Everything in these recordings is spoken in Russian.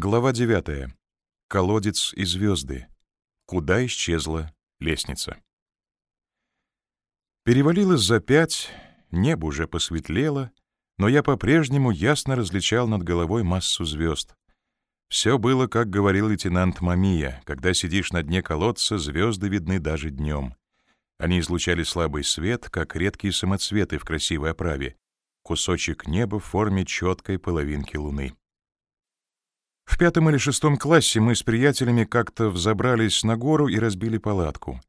Глава 9. Колодец и звезды. Куда исчезла лестница? Перевалилось за пять, небо уже посветлело, но я по-прежнему ясно различал над головой массу звезд. Все было, как говорил лейтенант Мамия, когда сидишь на дне колодца, звезды видны даже днем. Они излучали слабый свет, как редкие самоцветы в красивой оправе, кусочек неба в форме четкой половинки луны. В пятом или шестом классе мы с приятелями как-то взобрались на гору и разбили палатку.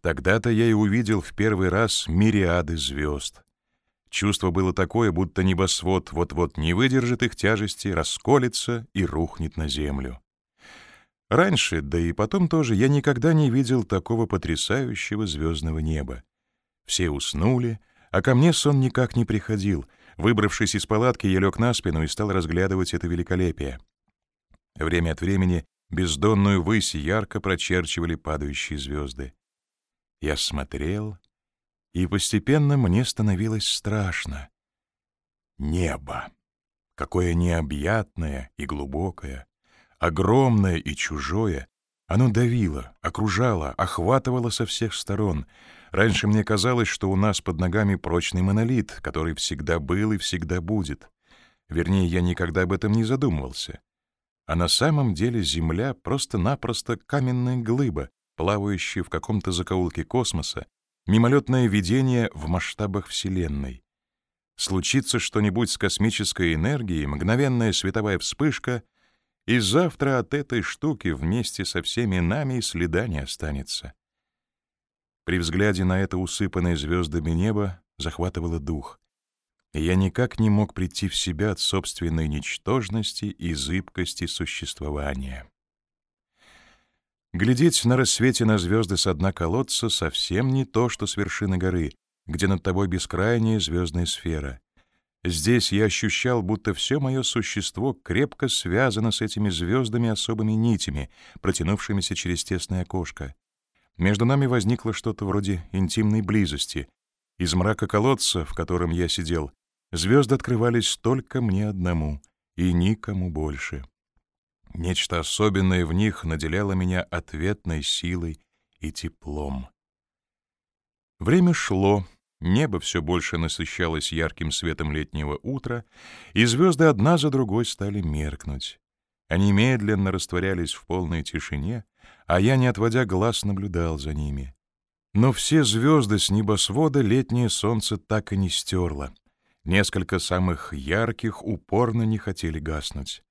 Тогда-то я и увидел в первый раз мириады звезд. Чувство было такое, будто небосвод вот-вот не выдержит их тяжести, расколется и рухнет на землю. Раньше, да и потом тоже, я никогда не видел такого потрясающего звездного неба. Все уснули, а ко мне сон никак не приходил. Выбравшись из палатки, я лег на спину и стал разглядывать это великолепие. Время от времени бездонную высь ярко прочерчивали падающие звезды. Я смотрел, и постепенно мне становилось страшно. Небо! Какое необъятное и глубокое, огромное и чужое. Оно давило, окружало, охватывало со всех сторон. Раньше мне казалось, что у нас под ногами прочный монолит, который всегда был и всегда будет. Вернее, я никогда об этом не задумывался а на самом деле Земля просто-напросто каменная глыба, плавающая в каком-то закоулке космоса, мимолетное видение в масштабах Вселенной. Случится что-нибудь с космической энергией, мгновенная световая вспышка, и завтра от этой штуки вместе со всеми нами следа не останется. При взгляде на это усыпанное звездами небо захватывало дух я никак не мог прийти в себя от собственной ничтожности и зыбкости существования. Глядеть на рассвете на звезды с дна колодца совсем не то, что с вершины горы, где над тобой бескрайняя звездная сфера. Здесь я ощущал, будто все мое существо крепко связано с этими звездами особыми нитями, протянувшимися через тесное окошко. Между нами возникло что-то вроде интимной близости. Из мрака колодца, в котором я сидел, Звезды открывались только мне одному и никому больше. Нечто особенное в них наделяло меня ответной силой и теплом. Время шло, небо все больше насыщалось ярким светом летнего утра, и звезды одна за другой стали меркнуть. Они медленно растворялись в полной тишине, а я, не отводя глаз, наблюдал за ними. Но все звезды с небосвода летнее солнце так и не стерло. Несколько самых ярких упорно не хотели гаснуть.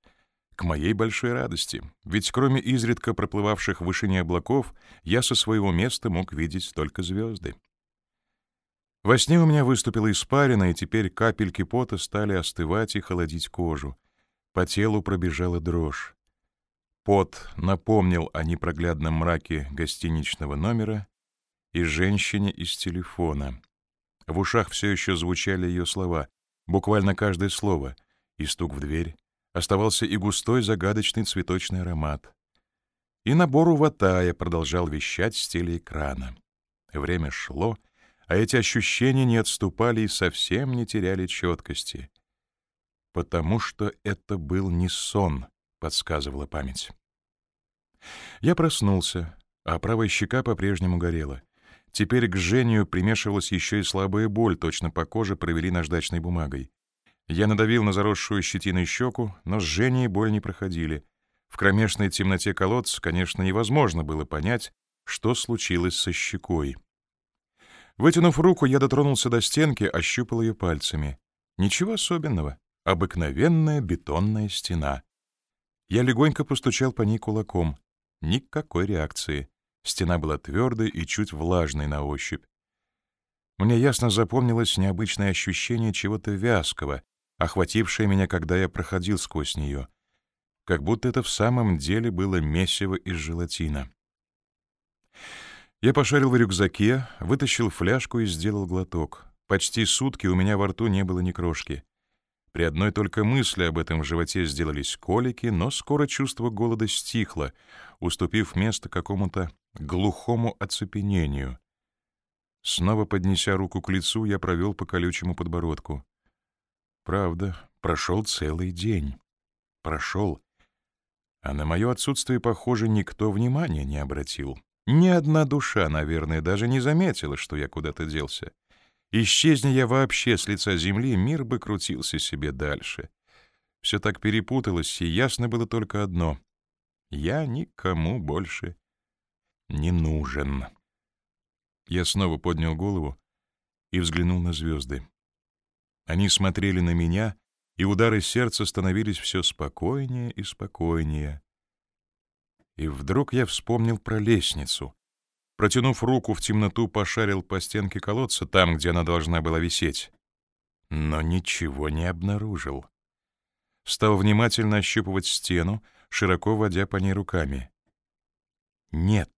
К моей большой радости, ведь кроме изредка проплывавших в вышине облаков, я со своего места мог видеть только звезды. Во сне у меня выступила испарина, и теперь капельки пота стали остывать и холодить кожу. По телу пробежала дрожь. Пот напомнил о непроглядном мраке гостиничного номера и женщине из телефона — в ушах все еще звучали ее слова, буквально каждое слово, и стук в дверь. Оставался и густой загадочный цветочный аромат. И набор ватая продолжал вещать с телеэкрана. Время шло, а эти ощущения не отступали и совсем не теряли четкости. «Потому что это был не сон», — подсказывала память. Я проснулся, а правая щека по-прежнему горела — Теперь к жжению примешивалась еще и слабая боль, точно по коже провели наждачной бумагой. Я надавил на заросшую щетиной щеку, но жжение и боль не проходили. В кромешной темноте колодца, конечно, невозможно было понять, что случилось со щекой. Вытянув руку, я дотронулся до стенки, ощупал ее пальцами. Ничего особенного. Обыкновенная бетонная стена. Я легонько постучал по ней кулаком. Никакой реакции. Стена была твердой и чуть влажной на ощупь. Мне ясно запомнилось необычное ощущение чего-то вязкого, охватившее меня, когда я проходил сквозь нее, как будто это в самом деле было месиво из желатина. Я пошарил в рюкзаке, вытащил фляжку и сделал глоток. Почти сутки у меня во рту не было ни крошки. При одной только мысли об этом в животе сделались колики, но скоро чувство голода стихло, уступив место какому-то глухому оцепенению. Снова поднеся руку к лицу, я провел по колючему подбородку. Правда, прошел целый день. Прошел. А на мое отсутствие, похоже, никто внимания не обратил. Ни одна душа, наверное, даже не заметила, что я куда-то делся. Исчезни я вообще с лица земли, мир бы крутился себе дальше. Все так перепуталось, и ясно было только одно — я никому больше не нужен. Я снова поднял голову и взглянул на звезды. Они смотрели на меня, и удары сердца становились все спокойнее и спокойнее. И вдруг я вспомнил про лестницу. Протянув руку в темноту, пошарил по стенке колодца, там, где она должна была висеть. Но ничего не обнаружил. Стал внимательно ощупывать стену, широко водя по ней руками. Нет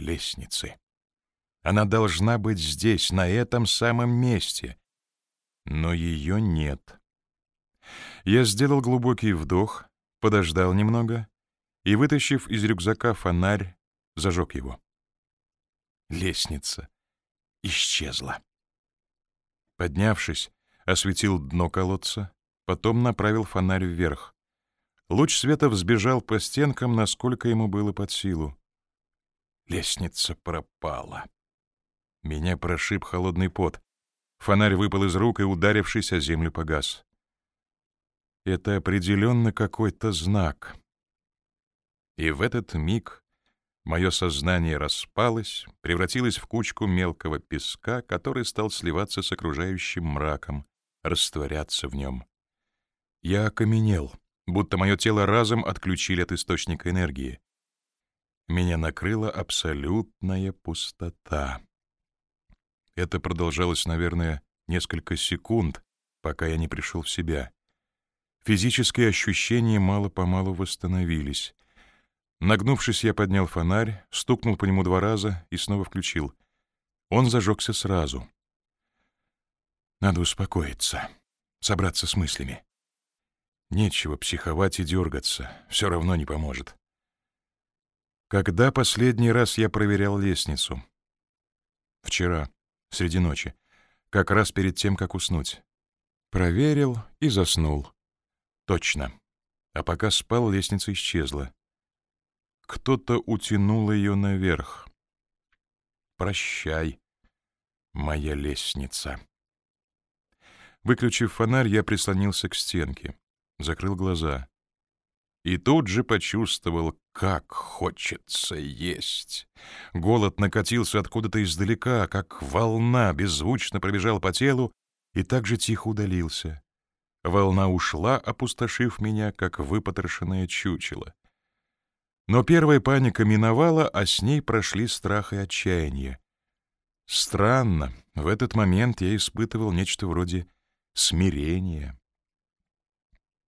лестницы. Она должна быть здесь, на этом самом месте. Но ее нет. Я сделал глубокий вдох, подождал немного и, вытащив из рюкзака фонарь, зажег его. Лестница исчезла. Поднявшись, осветил дно колодца, потом направил фонарь вверх. Луч света взбежал по стенкам, насколько ему было под силу. Лестница пропала. Меня прошиб холодный пот. Фонарь выпал из рук и, ударившись о землю, погас. Это определенно какой-то знак. И в этот миг мое сознание распалось, превратилось в кучку мелкого песка, который стал сливаться с окружающим мраком, растворяться в нем. Я окаменел, будто мое тело разом отключили от источника энергии. Меня накрыла абсолютная пустота. Это продолжалось, наверное, несколько секунд, пока я не пришел в себя. Физические ощущения мало-помалу восстановились. Нагнувшись, я поднял фонарь, стукнул по нему два раза и снова включил. Он зажегся сразу. Надо успокоиться, собраться с мыслями. Нечего психовать и дергаться, все равно не поможет. Когда последний раз я проверял лестницу? Вчера, среди ночи, как раз перед тем, как уснуть. Проверил и заснул. Точно. А пока спал, лестница исчезла. Кто-то утянул ее наверх. Прощай, моя лестница. Выключив фонарь, я прислонился к стенке, закрыл глаза. И тут же почувствовал, как хочется есть. Голод накатился откуда-то издалека, как волна беззвучно пробежал по телу и так же тихо удалился. Волна ушла, опустошив меня, как выпотрошенное чучело. Но первая паника миновала, а с ней прошли страх и отчаяние. Странно, в этот момент я испытывал нечто вроде смирения.